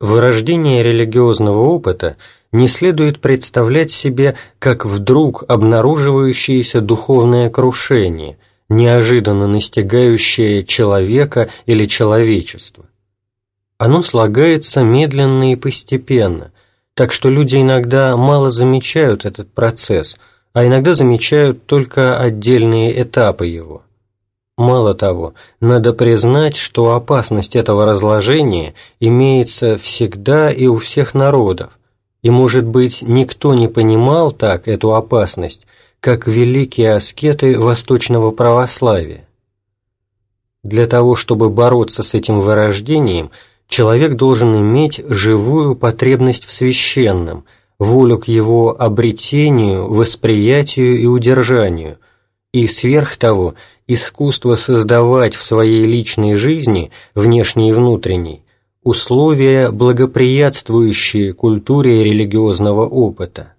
Вырождение религиозного опыта не следует представлять себе как вдруг обнаруживающееся духовное крушение, неожиданно настигающее человека или человечество. Оно слагается медленно и постепенно, так что люди иногда мало замечают этот процесс, а иногда замечают только отдельные этапы его. Мало того, надо признать, что опасность этого разложения имеется всегда и у всех народов, и, может быть, никто не понимал так эту опасность, как великие аскеты восточного православия. Для того, чтобы бороться с этим вырождением, человек должен иметь живую потребность в священном, волю к его обретению, восприятию и удержанию, и сверх того искусство создавать в своей личной жизни, внешней и внутренней, условия, благоприятствующие культуре религиозного опыта.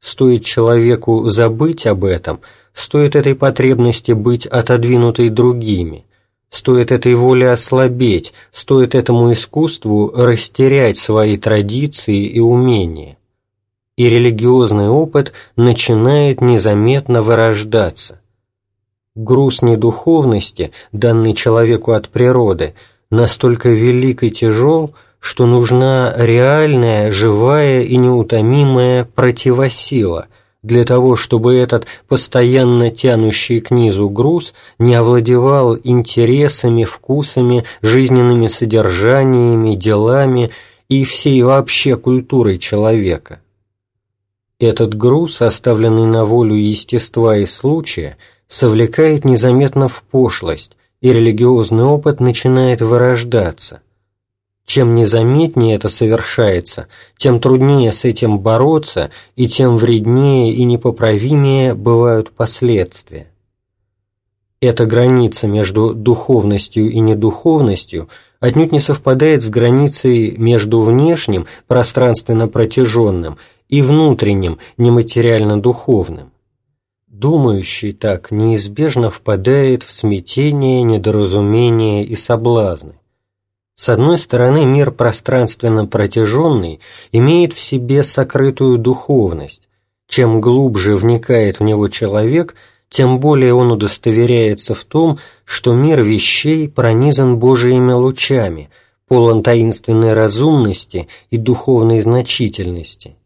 Стоит человеку забыть об этом, стоит этой потребности быть отодвинутой другими, стоит этой воле ослабеть, стоит этому искусству растерять свои традиции и умения. И религиозный опыт начинает незаметно вырождаться, груз недуховности, данный человеку от природы, настолько велик и тяжел, что нужна реальная, живая и неутомимая противосила для того, чтобы этот постоянно тянущий к низу груз не овладевал интересами, вкусами, жизненными содержаниями, делами и всей вообще культурой человека. Этот груз, оставленный на волю естества и случая – совлекает незаметно в пошлость, и религиозный опыт начинает вырождаться. Чем незаметнее это совершается, тем труднее с этим бороться, и тем вреднее и непоправимее бывают последствия. Эта граница между духовностью и недуховностью отнюдь не совпадает с границей между внешним, пространственно протяженным, и внутренним, нематериально-духовным. Думающий так неизбежно впадает в смятение, недоразумение и соблазны. С одной стороны, мир пространственно протяженный имеет в себе сокрытую духовность. Чем глубже вникает в него человек, тем более он удостоверяется в том, что мир вещей пронизан Божиими лучами, полон таинственной разумности и духовной значительности.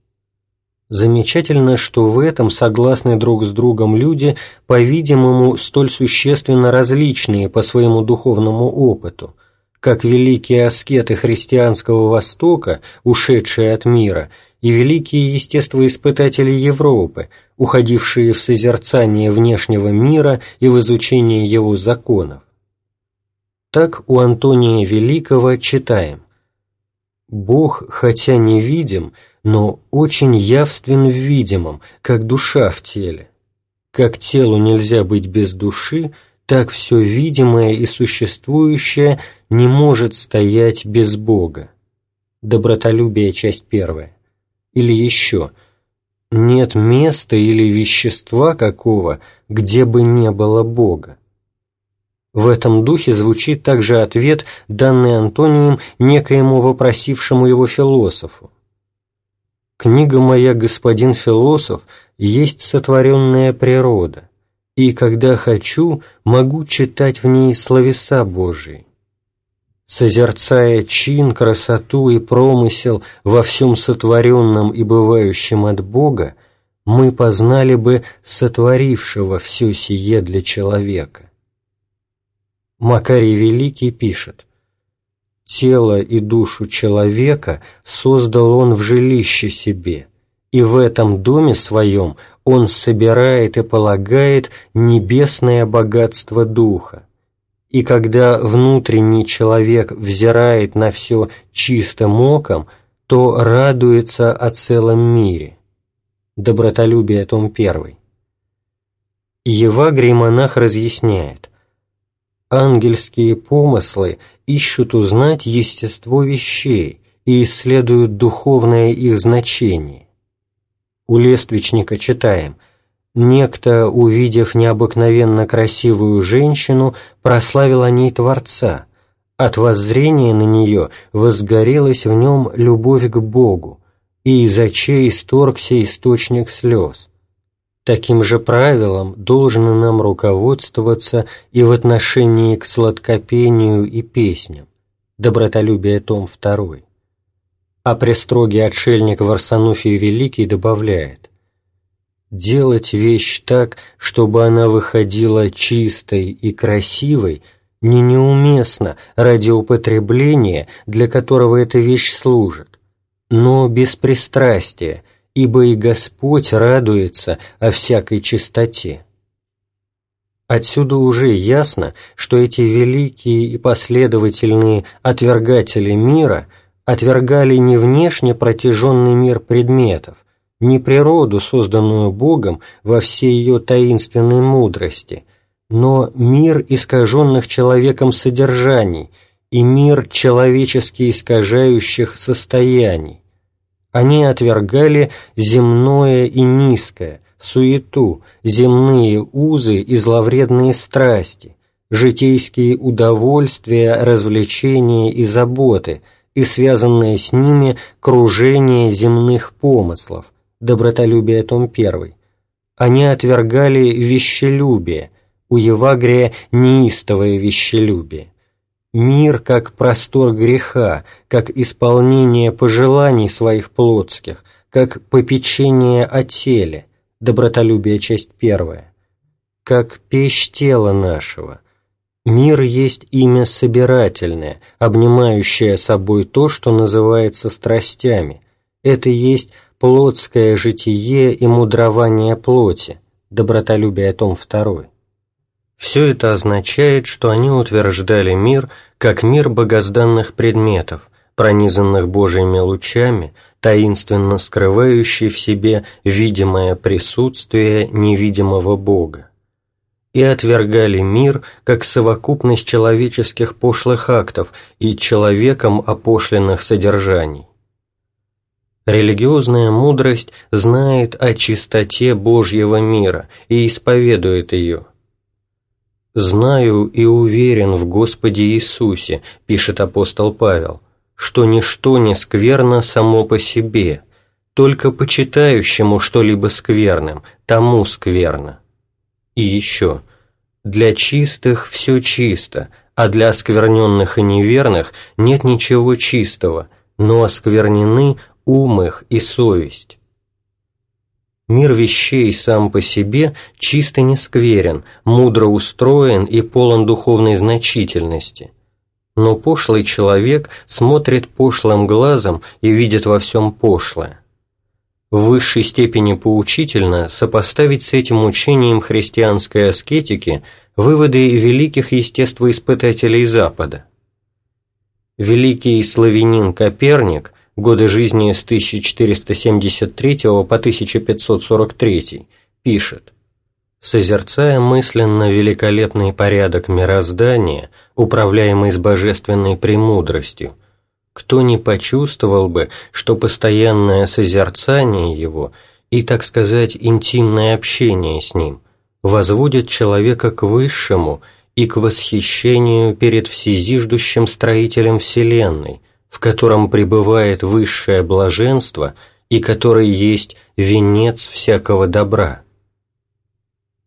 Замечательно, что в этом согласны друг с другом люди, по-видимому, столь существенно различные по своему духовному опыту, как великие аскеты христианского Востока, ушедшие от мира, и великие естествоиспытатели Европы, уходившие в созерцание внешнего мира и в изучение его законов. Так у Антония Великого читаем «Бог, хотя не видим, — но очень явствен в видимом, как душа в теле. Как телу нельзя быть без души, так все видимое и существующее не может стоять без Бога. Добротолюбие, часть первая. Или еще. Нет места или вещества какого, где бы не было Бога. В этом духе звучит также ответ, данный Антонием некоему вопросившему его философу. Книга моя, господин философ, есть сотворенная природа, и когда хочу, могу читать в ней словеса Божии. Созерцая чин, красоту и промысел во всем сотворенном и бывающем от Бога, мы познали бы сотворившего все сие для человека. Макарий Великий пишет, тело и душу человека создал он в жилище себе, и в этом доме своем он собирает и полагает небесное богатство духа. И когда внутренний человек взирает на все чистым оком, то радуется о целом мире. Добротолюбие, том 1. Евагрий монах разъясняет, ангельские помыслы ищут узнать естество вещей и исследуют духовное их значение. У Лествичника читаем «Некто, увидев необыкновенно красивую женщину, прославил о ней Творца, от воззрения на нее возгорелась в нем любовь к Богу, и из очей исторгся источник слез. Таким же правилом должно нам руководствоваться и в отношении к сладкопению и песням. Добротолюбие том 2. А престрогий отшельник Варсануфий Великий добавляет «Делать вещь так, чтобы она выходила чистой и красивой – не неуместно ради употребления, для которого эта вещь служит, но без пристрастия, ибо и Господь радуется о всякой чистоте. Отсюда уже ясно, что эти великие и последовательные отвергатели мира отвергали не внешне протяженный мир предметов, не природу, созданную Богом во всей ее таинственной мудрости, но мир искаженных человеком содержаний и мир человечески искажающих состояний. Они отвергали земное и низкое, суету, земные узы и зловредные страсти, житейские удовольствия, развлечения и заботы и связанное с ними кружение земных помыслов, добротолюбие том 1. Они отвергали вещелюбие, у Евагрия неистовое вещелюбие. Мир как простор греха, как исполнение пожеланий своих плотских, как попечение о теле, добротолюбие часть первая, как печь тела нашего. Мир есть имя собирательное, обнимающее собой то, что называется страстями. Это есть плотское житие и мудрование плоти, добротолюбие том второй. Все это означает, что они утверждали мир как мир богозданных предметов, пронизанных Божьими лучами, таинственно скрывающий в себе видимое присутствие невидимого Бога. И отвергали мир как совокупность человеческих пошлых актов и человеком опошленных содержаний. Религиозная мудрость знает о чистоте Божьего мира и исповедует ее – «Знаю и уверен в Господе Иисусе», – пишет апостол Павел, – «что ничто не скверно само по себе, только почитающему что-либо скверным, тому скверно». И еще «Для чистых все чисто, а для оскверненных и неверных нет ничего чистого, но осквернены ум их и совесть». Мир вещей сам по себе чисто не скверен, мудро устроен и полон духовной значительности. Но пошлый человек смотрит пошлым глазом и видит во всем пошлое. В высшей степени поучительно сопоставить с этим учением христианской аскетики выводы великих естествоиспытателей Запада. Великий славянин Коперник – годы жизни с 1473 по 1543, пишет. «Созерцая мысленно великолепный порядок мироздания, управляемый с божественной премудростью, кто не почувствовал бы, что постоянное созерцание его и, так сказать, интимное общение с ним возводит человека к высшему и к восхищению перед всезиждущим строителем Вселенной, в котором пребывает высшее блаженство и который есть венец всякого добра.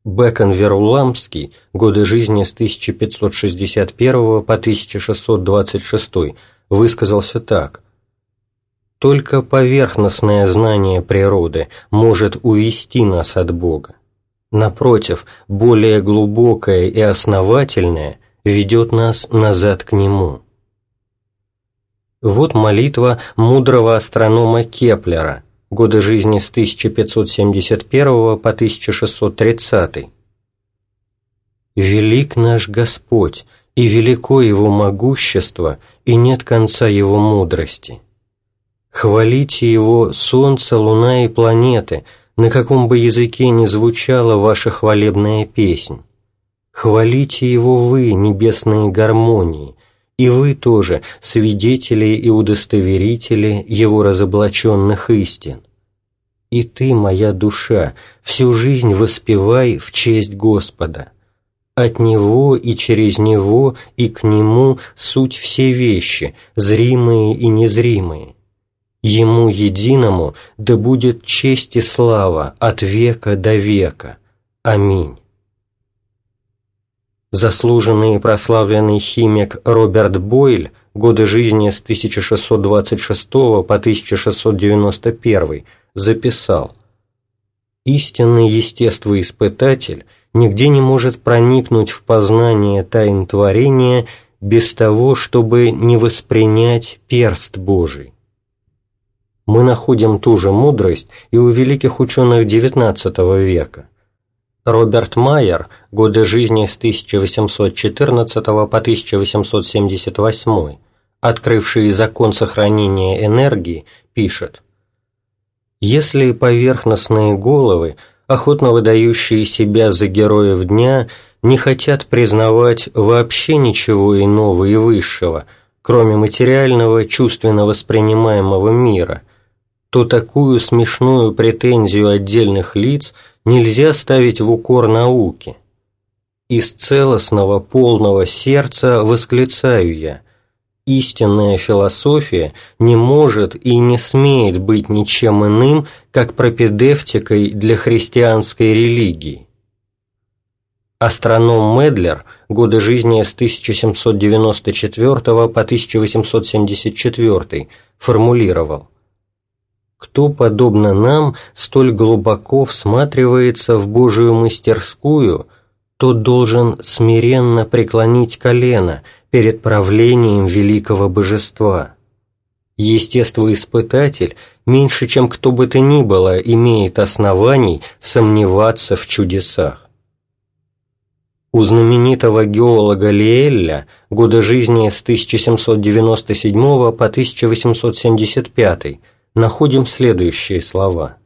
Бекон Веруламский, годы жизни с 1561 по 1626, высказался так. «Только поверхностное знание природы может увести нас от Бога. Напротив, более глубокое и основательное ведет нас назад к Нему». Вот молитва мудрого астронома Кеплера, годы жизни с 1571 по 1630. «Велик наш Господь, и велико Его могущество, и нет конца Его мудрости. Хвалите Его солнце, луна и планеты, на каком бы языке ни звучала ваша хвалебная песнь. Хвалите Его вы, небесные гармонии, и вы тоже свидетели и удостоверители его разоблаченных истин. И ты, моя душа, всю жизнь воспевай в честь Господа. От Него и через Него и к Нему суть все вещи, зримые и незримые. Ему единому да будет честь и слава от века до века. Аминь. Заслуженный и прославленный химик Роберт Бойль, годы жизни с 1626 по 1691, записал «Истинный естествоиспытатель нигде не может проникнуть в познание тайн творения без того, чтобы не воспринять перст Божий мы находим ту же мудрость и у великих ученых XIX века. Роберт Майер, годы жизни с 1814 по 1878, открывший закон сохранения энергии, пишет «Если поверхностные головы, охотно выдающие себя за героев дня, не хотят признавать вообще ничего иного и высшего, кроме материального чувственно воспринимаемого мира – то такую смешную претензию отдельных лиц нельзя ставить в укор науке. Из целостного полного сердца восклицаю я, истинная философия не может и не смеет быть ничем иным, как пропедевтикой для христианской религии. Астроном Медлер, годы жизни с 1794 по 1874, формулировал кто, подобно нам, столь глубоко всматривается в Божию мастерскую, тот должен смиренно преклонить колено перед правлением великого божества. Естествоиспытатель меньше, чем кто бы то ни было, имеет оснований сомневаться в чудесах. У знаменитого геолога Лиэлля годы жизни с 1797 по 1875 находим следующие слова.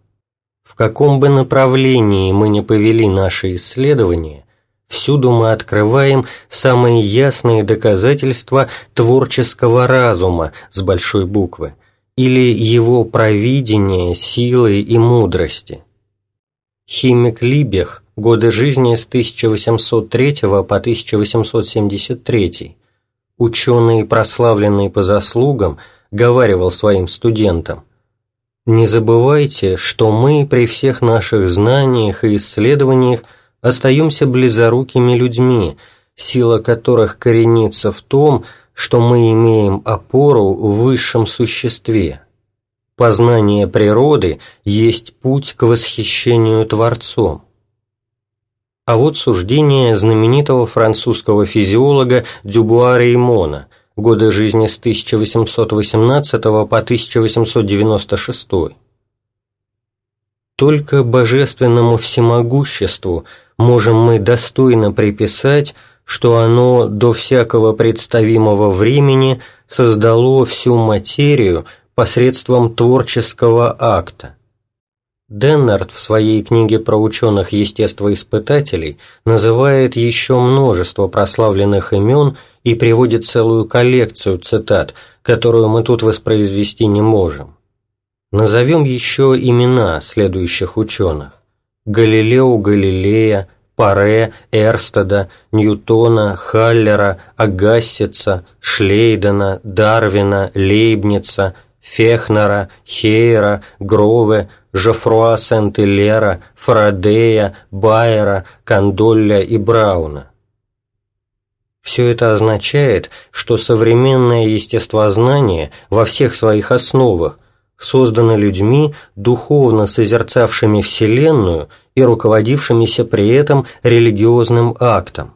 В каком бы направлении мы ни повели наши исследования, всюду мы открываем самые ясные доказательства творческого разума с большой буквы или его провидения, силы и мудрости. Химик Либех, годы жизни с 1803 по 1873, ученый, прославленный по заслугам, говаривал своим студентам, не забывайте, что мы при всех наших знаниях и исследованиях остаемся близорукими людьми, сила которых коренится в том, что мы имеем опору в высшем существе. Познание природы есть путь к восхищению Творцом. А вот суждение знаменитого французского физиолога Дюбуа Реймона – годы жизни с 1818 по 1896. Только божественному всемогуществу можем мы достойно приписать, что оно до всякого представимого времени создало всю материю посредством творческого акта. Деннард в своей книге про ученых-естествоиспытателей называет еще множество прославленных имен и приводит целую коллекцию цитат, которую мы тут воспроизвести не можем. Назовем еще имена следующих ученых. Галилео Галилея, Паре, Эрстеда, Ньютона, Халлера, Агассица, Шлейдена, Дарвина, Лейбница, Фехнера, Хейера, Грове, Жофруа Сент-Илера, Фарадея, Байера, Кандолля и Брауна. Все это означает, что современное естествознание во всех своих основах создано людьми, духовно созерцавшими Вселенную и руководившимися при этом религиозным актом.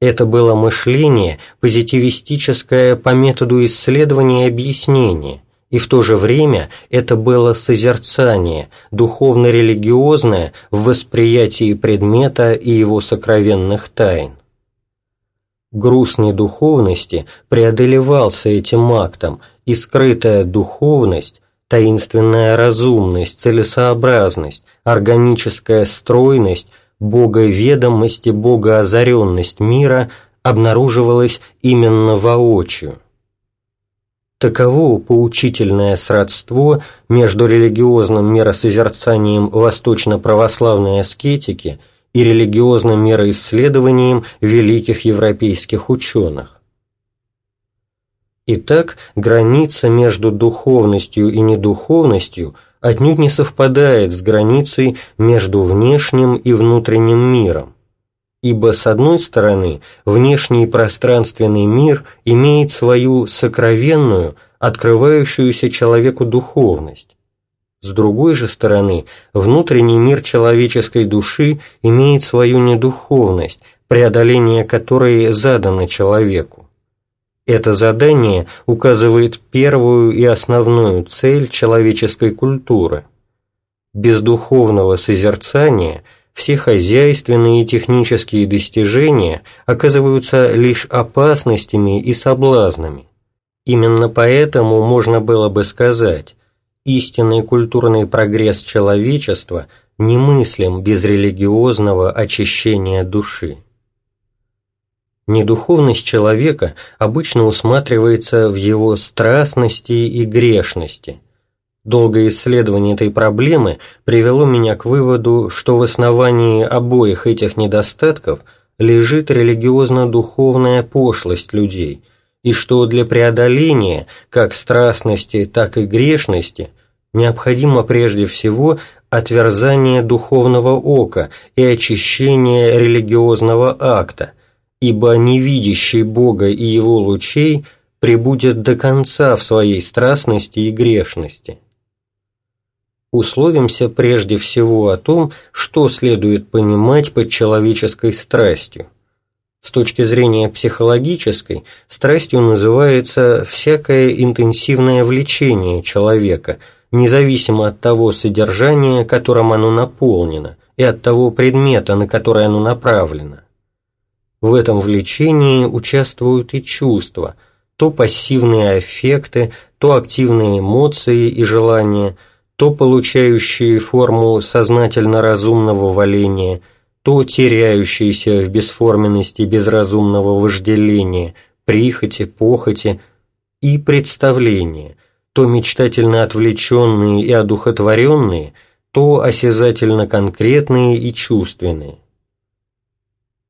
Это было мышление, позитивистическое по методу исследования и объяснения – и в то же время это было созерцание, духовно-религиозное в восприятии предмета и его сокровенных тайн. Груз недуховности преодолевался этим актом, и скрытая духовность, таинственная разумность, целесообразность, органическая стройность, боговедомость и богоозаренность мира обнаруживалась именно воочию. Таково поучительное сродство между религиозным миросозерцанием восточно-православной аскетики и религиозным мироисследованием великих европейских ученых. Итак, граница между духовностью и недуховностью отнюдь не совпадает с границей между внешним и внутренним миром, ибо, с одной стороны, внешний пространственный мир имеет свою сокровенную, открывающуюся человеку духовность, с другой же стороны, внутренний мир человеческой души имеет свою недуховность, преодоление которой задано человеку. Это задание указывает первую и основную цель человеческой культуры. Без духовного созерцания все хозяйственные и технические достижения оказываются лишь опасностями и соблазнами. Именно поэтому можно было бы сказать, истинный культурный прогресс человечества немыслим без религиозного очищения души. Недуховность человека обычно усматривается в его страстности и грешности. Долгое исследование этой проблемы привело меня к выводу, что в основании обоих этих недостатков лежит религиозно-духовная пошлость людей – и что для преодоления как страстности, так и грешности необходимо прежде всего отверзание духовного ока и очищение религиозного акта, ибо невидящий Бога и Его лучей прибудет до конца в своей страстности и грешности. Условимся прежде всего о том, что следует понимать под человеческой страстью. С точки зрения психологической, страстью называется всякое интенсивное влечение человека, независимо от того содержания, которым оно наполнено, и от того предмета, на который оно направлено. В этом влечении участвуют и чувства, то пассивные аффекты, то активные эмоции и желания, то получающие форму сознательно-разумного валения – то теряющиеся в бесформенности безразумного вожделения, прихоти, похоти и представления, то мечтательно отвлеченные и одухотворенные, то осязательно конкретные и чувственные.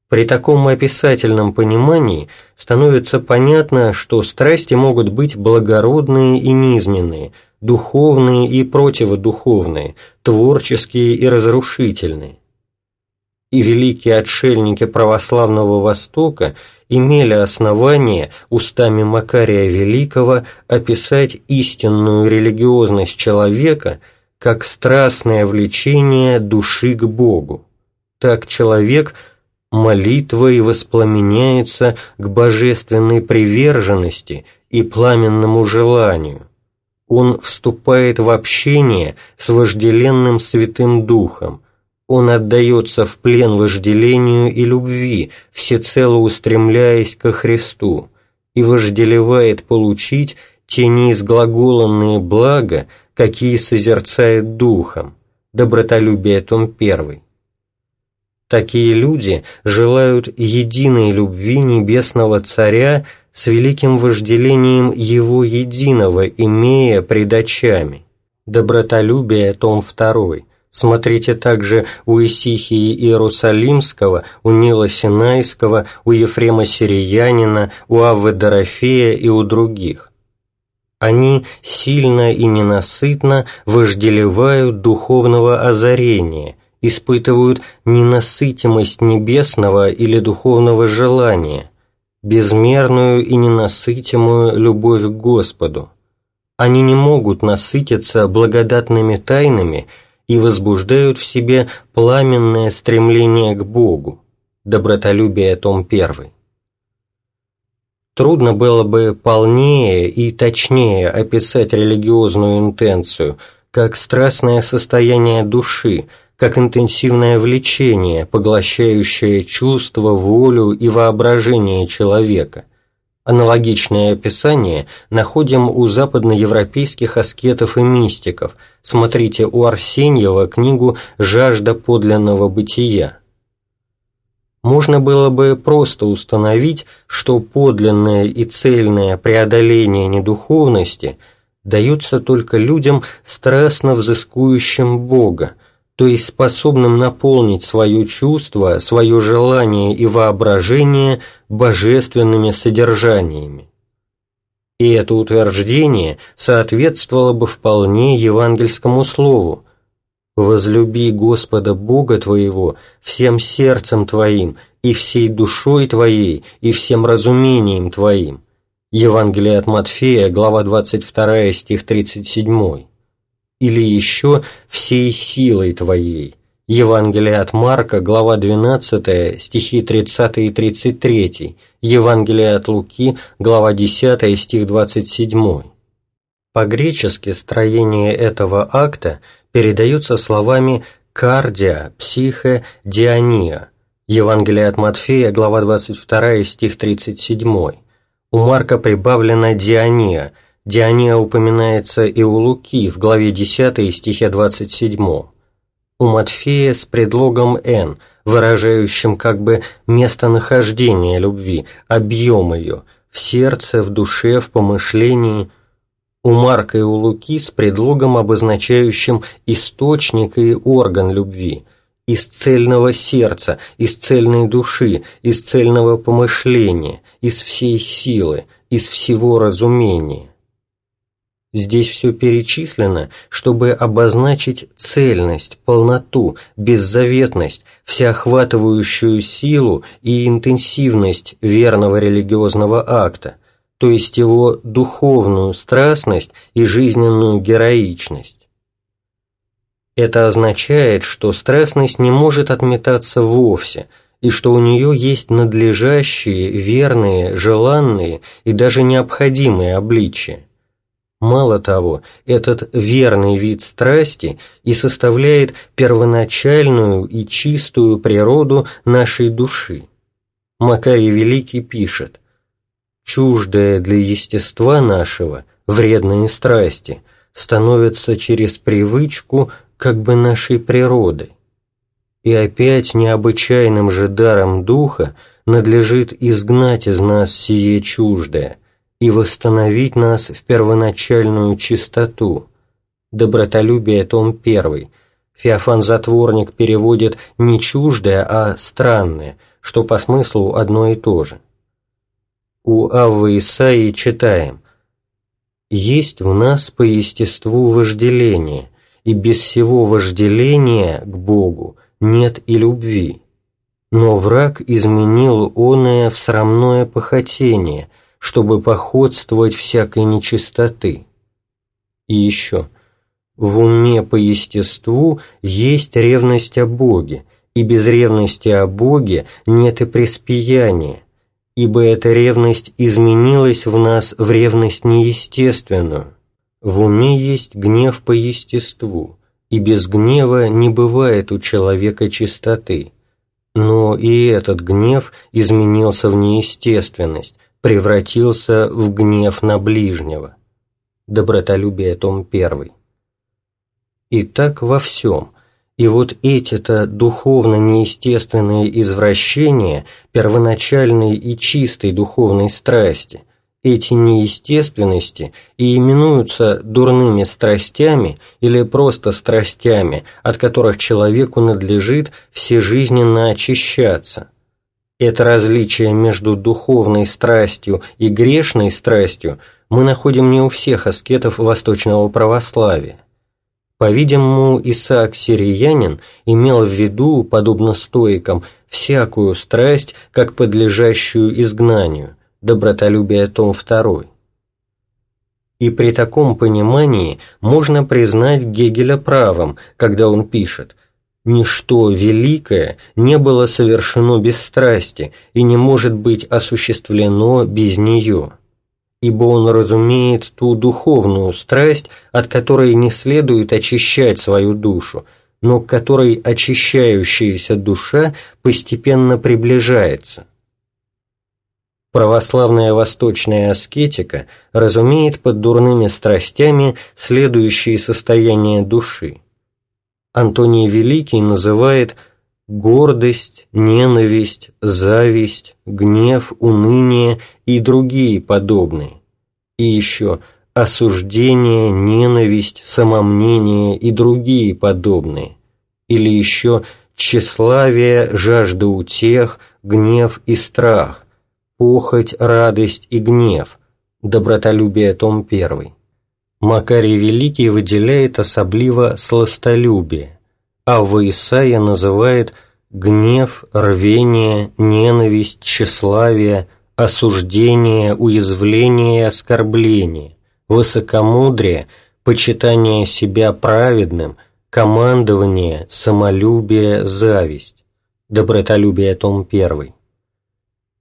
При таком описательном понимании становится понятно, что страсти могут быть благородные и низменные, духовные и противодуховные, творческие и разрушительные и великие отшельники православного Востока имели основание устами Макария Великого описать истинную религиозность человека как страстное влечение души к Богу. Так человек молитвой воспламеняется к божественной приверженности и пламенному желанию. Он вступает в общение с вожделенным Святым Духом – он отдается в плен вожделению и любви, всецело устремляясь ко Христу, и вожделевает получить те неизглаголанные блага, какие созерцает духом. Добротолюбие том 1. Такие люди желают единой любви небесного Царя с великим вожделением Его единого, имея пред очами. Добротолюбие том 2. Смотрите также у Исихии Иерусалимского, у Нила Синайского, у Ефрема Сириянина, у Аввы Дорофея и у других. Они сильно и ненасытно вожделевают духовного озарения, испытывают ненасытимость небесного или духовного желания, безмерную и ненасытимую любовь к Господу. Они не могут насытиться благодатными тайнами – и возбуждают в себе пламенное стремление к Богу. Добротолюбие, том 1. Трудно было бы полнее и точнее описать религиозную интенцию, как страстное состояние души, как интенсивное влечение, поглощающее чувство, волю и воображение человека, Аналогичное описание находим у западноевропейских аскетов и мистиков. Смотрите у Арсеньева книгу «Жажда подлинного бытия». Можно было бы просто установить, что подлинное и цельное преодоление недуховности даются только людям, страстно взыскующим Бога, то есть способным наполнить свое чувство, свое желание и воображение божественными содержаниями. И это утверждение соответствовало бы вполне евангельскому слову «Возлюби Господа Бога твоего всем сердцем твоим и всей душой твоей и всем разумением твоим». Евангелие от Матфея, глава 22, стих 37 или еще всей силой Твоей. Евангелие от Марка, глава 12, стихи 30 и 33, Евангелие от Луки, глава 10, стих 27. По-гречески строение этого акта передается словами «кардия», «психе», «диония». Евангелие от Матфея, глава 22, стих 37. У Марка прибавлено «диония», Диония упоминается и у Луки в главе 10 стихе 27. У Матфея с предлогом «н», выражающим как бы местонахождение любви, объем ее, в сердце, в душе, в помышлении. У Марка и у Луки с предлогом, обозначающим источник и орган любви, из цельного сердца, из цельной души, из цельного помышления, из всей силы, из всего разумения. Здесь все перечислено, чтобы обозначить цельность, полноту, беззаветность, всеохватывающую силу и интенсивность верного религиозного акта, то есть его духовную страстность и жизненную героичность. Это означает, что страстность не может отметаться вовсе, и что у нее есть надлежащие, верные, желанные и даже необходимые обличия. Мало того, этот верный вид страсти и составляет первоначальную и чистую природу нашей души. Макарий Великий пишет, «Чуждое для естества нашего вредные страсти становятся через привычку как бы нашей природы. И опять необычайным же даром духа надлежит изгнать из нас сие чуждое, и восстановить нас в первоначальную чистоту. Добротолюбие, том 1. Феофан Затворник переводит не чуждое, а странное, что по смыслу одно и то же. У Аввы Исаии читаем «Есть в нас по естеству вожделение, и без всего вожделения к Богу нет и любви. Но враг изменил оное в срамное похотение, чтобы походствовать всякой нечистоты. И еще, в уме по естеству есть ревность о Боге, и без ревности о Боге нет и преспияния, ибо эта ревность изменилась в нас в ревность неестественную. В уме есть гнев по естеству, и без гнева не бывает у человека чистоты. Но и этот гнев изменился в неестественность, превратился в гнев на ближнего. Добротолюбие, том 1. И так во всем. И вот эти-то духовно-неестественные извращения первоначальной и чистой духовной страсти, эти неестественности и именуются дурными страстями или просто страстями, от которых человеку надлежит всежизненно очищаться – это различие между духовной страстью и грешной страстью мы находим не у всех аскетов восточного православия. По-видимому, Исаак Сириянин имел в виду, подобно стоикам, всякую страсть, как подлежащую изгнанию, добротолюбие том 2. И при таком понимании можно признать Гегеля правым, когда он пишет Ничто великое не было совершено без страсти и не может быть осуществлено без нее, ибо он разумеет ту духовную страсть, от которой не следует очищать свою душу, но к которой очищающаяся душа постепенно приближается. Православная восточная аскетика разумеет под дурными страстями следующие состояния души – Антоний Великий называет гордость, ненависть, зависть, гнев, уныние и другие подобные. И еще осуждение, ненависть, самомнение и другие подобные. или еще тщеславие, жажда утех, гнев и страх, похоть, радость и гнев, добротолюбие том 1. Макарий Великий выделяет особливо сластолюбие, а в Исаия называет гнев, рвение, ненависть, тщеславие, осуждение, уязвление и оскорбление, высокомудрие, почитание себя праведным, командование, самолюбие, зависть. Добротолюбие, том 1.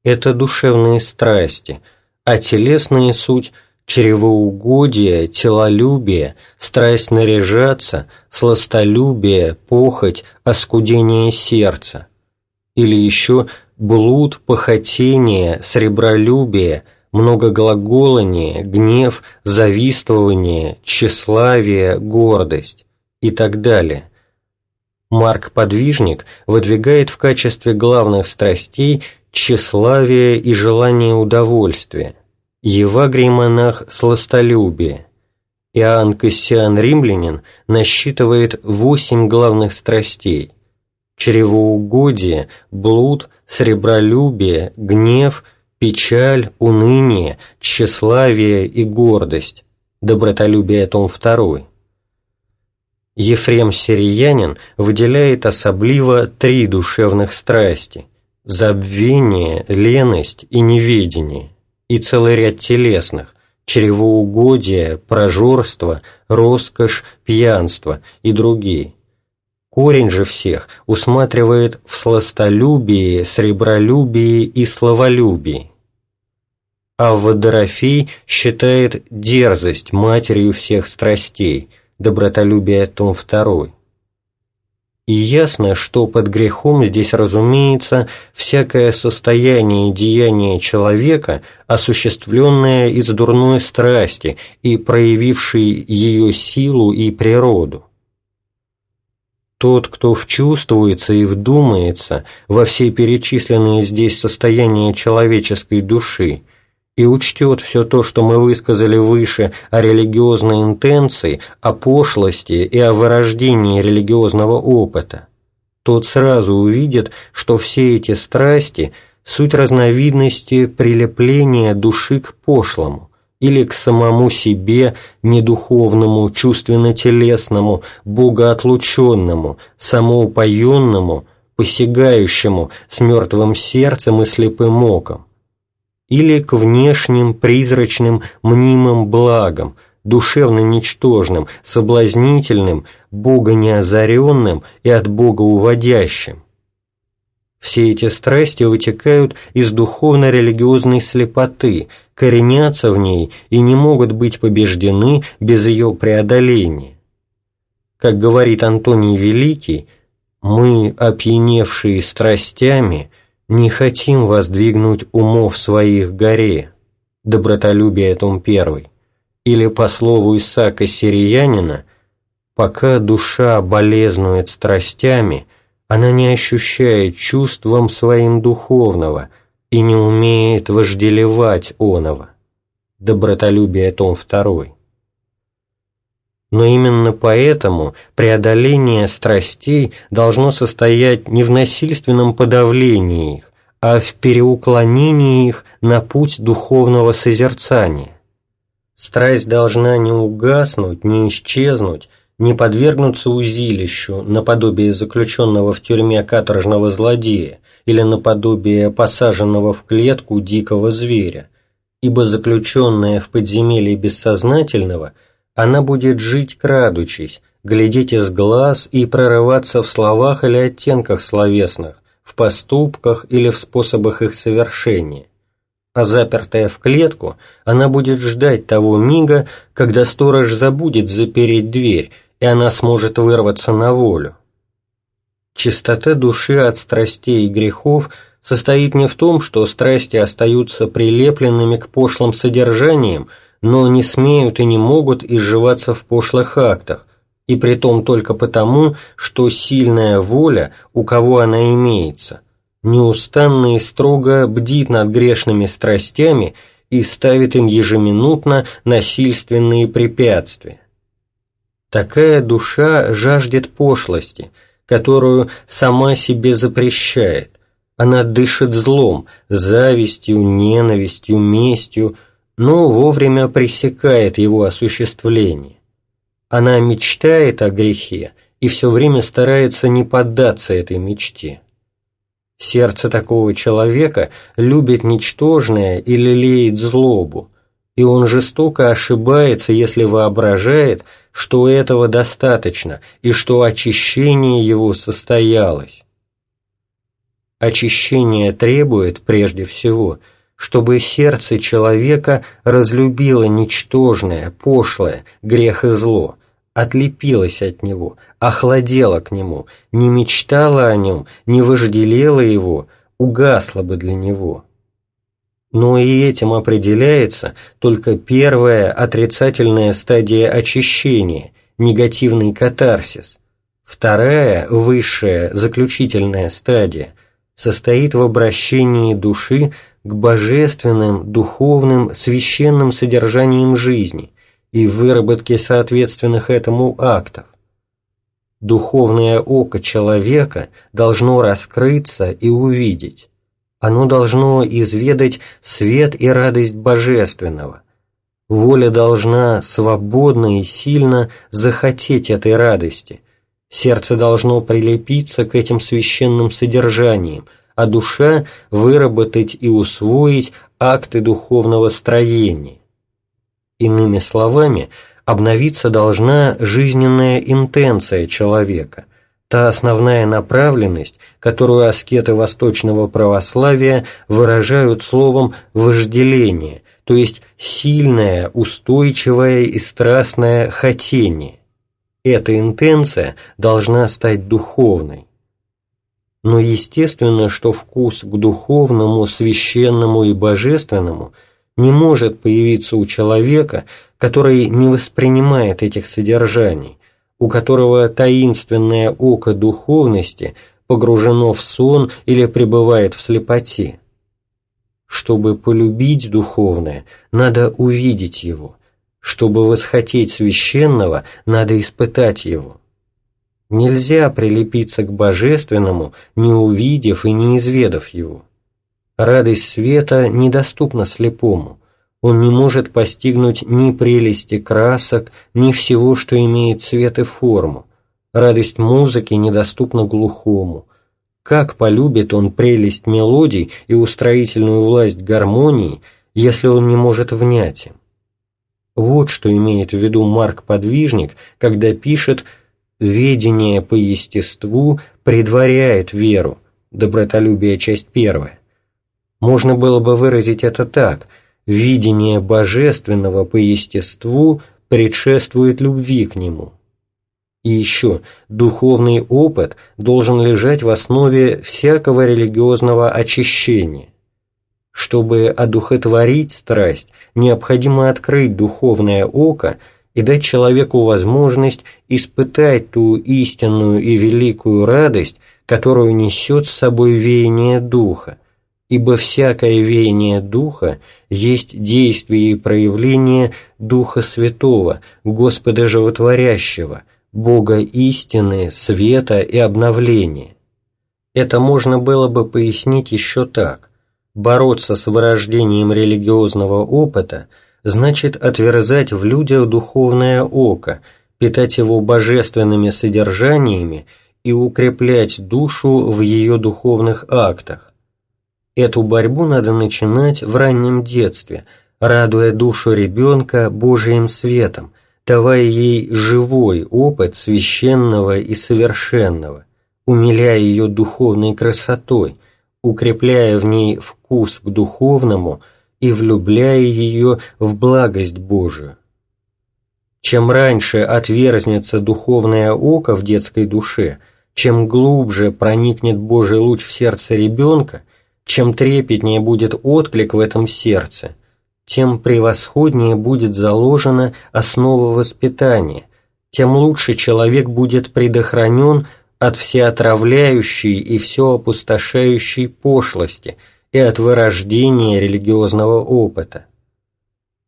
Это душевные страсти, а телесные суть – чревоугодие, телолюбие, страсть наряжаться, сластолюбие, похоть, оскудение сердца. Или еще блуд, похотение, сребролюбие, многоглаголание, гнев, завистование, тщеславие, гордость и так далее. Марк Подвижник выдвигает в качестве главных страстей тщеславие и желание удовольствия, Евагрий монах сластолюбие. Иоанн Кассиан Римлянин насчитывает восемь главных страстей – чревоугодие, блуд, сребролюбие, гнев, печаль, уныние, тщеславие и гордость. Добротолюбие том 2. Ефрем Сириянин выделяет особливо три душевных страсти – забвение, леность и неведение – и целый ряд телесных – чревоугодие, прожорство, роскошь, пьянство и другие. Корень же всех усматривает в сластолюбии, сребролюбии и словолюбии. А Водорофей считает дерзость матерью всех страстей, добротолюбие том 2. И ясно, что под грехом здесь разумеется всякое состояние и деяние человека, осуществленное из дурной страсти и проявивший ее силу и природу. Тот, кто вчувствуется и вдумается во все перечисленные здесь состояния человеческой души, и учтет все то, что мы высказали выше о религиозной интенции, о пошлости и о вырождении религиозного опыта, тот сразу увидит, что все эти страсти – суть разновидности прилепления души к пошлому или к самому себе, недуховному, чувственно-телесному, богоотлученному, самоупоенному, посягающему с мертвым сердцем и слепым оком или к внешним призрачным мнимым благам, душевно ничтожным, соблазнительным, Бога неозаренным и от Бога уводящим. Все эти страсти вытекают из духовно-религиозной слепоты, коренятся в ней и не могут быть побеждены без ее преодоления. Как говорит Антоний Великий, «Мы, опьяневшие страстями, не хотим воздвигнуть умов своих горе, добротолюбие том первый, или по слову Исаака Сириянина, пока душа болезнует страстями, она не ощущает чувством своим духовного и не умеет вожделевать оного. Добротолюбие том второй. Но именно поэтому преодоление страстей должно состоять не в насильственном подавлении их, а в переуклонении их на путь духовного созерцания. Страсть должна не угаснуть, не исчезнуть, не подвергнуться узилищу, наподобие заключенного в тюрьме каторжного злодея или наподобие посаженного в клетку дикого зверя, ибо заключенная в подземелье бессознательного – она будет жить крадучись, глядеть из глаз и прорываться в словах или оттенках словесных, в поступках или в способах их совершения. А запертая в клетку, она будет ждать того мига, когда сторож забудет запереть дверь, и она сможет вырваться на волю. Чистота души от страстей и грехов состоит не в том, что страсти остаются прилепленными к пошлым содержаниям, но не смеют и не могут изживаться в пошлых актах, и притом только потому, что сильная воля, у кого она имеется, неустанно и строго бдит над грешными страстями и ставит им ежеминутно насильственные препятствия. Такая душа жаждет пошлости, которую сама себе запрещает. Она дышит злом, завистью, ненавистью, местью, но вовремя пресекает его осуществление. Она мечтает о грехе и все время старается не поддаться этой мечте. Сердце такого человека любит ничтожное и лелеет злобу, и он жестоко ошибается, если воображает, что этого достаточно и что очищение его состоялось. Очищение требует, прежде всего, чтобы сердце человека разлюбило ничтожное, пошлое, грех и зло, отлепилось от него, охладело к нему, не мечтало о нем, не вожделело его, угасло бы для него. Но и этим определяется только первая отрицательная стадия очищения, негативный катарсис. Вторая, высшая, заключительная стадия состоит в обращении души к божественным, духовным, священным содержаниям жизни и выработке соответственных этому актов. Духовное око человека должно раскрыться и увидеть. Оно должно изведать свет и радость божественного. Воля должна свободно и сильно захотеть этой радости. Сердце должно прилепиться к этим священным содержаниям – а душа выработать и усвоить акты духовного строения. Иными словами, обновиться должна жизненная интенция человека, та основная направленность, которую аскеты восточного православия выражают словом «вожделение», то есть сильное, устойчивое и страстное хотение. Эта интенция должна стать духовной но естественно, что вкус к духовному, священному и божественному не может появиться у человека, который не воспринимает этих содержаний, у которого таинственное око духовности погружено в сон или пребывает в слепоте. Чтобы полюбить духовное, надо увидеть его. Чтобы восхотеть священного, надо испытать его. Нельзя прилепиться к божественному, не увидев и не изведав его. Радость света недоступна слепому. Он не может постигнуть ни прелести красок, ни всего, что имеет цвет и форму. Радость музыки недоступна глухому. Как полюбит он прелесть мелодий и устроительную власть гармонии, если он не может внять им? Вот что имеет в виду Марк-подвижник, когда пишет Ведение по естеству предваряет веру. Добротолюбие, часть первая. Можно было бы выразить это так. Видение божественного по естеству предшествует любви к нему. И еще, духовный опыт должен лежать в основе всякого религиозного очищения. Чтобы одухотворить страсть, необходимо открыть духовное око – и дать человеку возможность испытать ту истинную и великую радость, которую несет с собой веяние Духа, ибо всякое веяние Духа есть действие и проявление Духа Святого, Господа Животворящего, Бога истины, света и обновления. Это можно было бы пояснить еще так. Бороться с вырождением религиозного опыта – значит отверзать в людях духовное око, питать его божественными содержаниями и укреплять душу в ее духовных актах. Эту борьбу надо начинать в раннем детстве, радуя душу ребенка Божиим светом, давая ей живой опыт священного и совершенного, умиляя ее духовной красотой, укрепляя в ней вкус к духовному – и влюбляя ее в благость Божию. Чем раньше отверзнется духовное око в детской душе, чем глубже проникнет Божий луч в сердце ребенка, чем трепетнее будет отклик в этом сердце, тем превосходнее будет заложена основа воспитания, тем лучше человек будет предохранен от всеотравляющей и все опустошающей пошлости – и от вырождения религиозного опыта.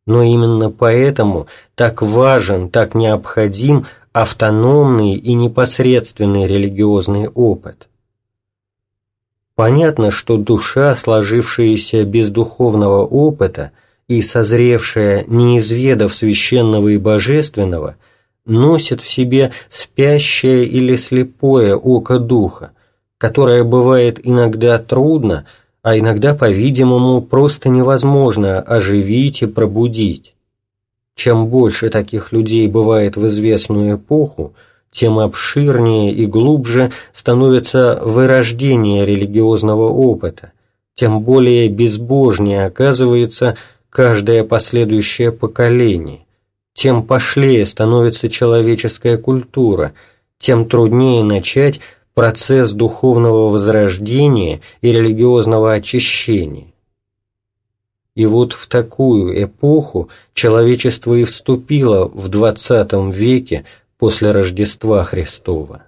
Но именно поэтому так важен, так необходим автономный и непосредственный религиозный опыт. Понятно, что душа, сложившаяся без духовного опыта и созревшая, не изведав священного и божественного, носит в себе спящее или слепое око духа, которое бывает иногда трудно, а иногда, по-видимому, просто невозможно оживить и пробудить. Чем больше таких людей бывает в известную эпоху, тем обширнее и глубже становится вырождение религиозного опыта, тем более безбожнее оказывается каждое последующее поколение, тем пошлее становится человеческая культура, тем труднее начать процесс духовного возрождения и религиозного очищения. И вот в такую эпоху человечество и вступило в XX веке после Рождества Христова.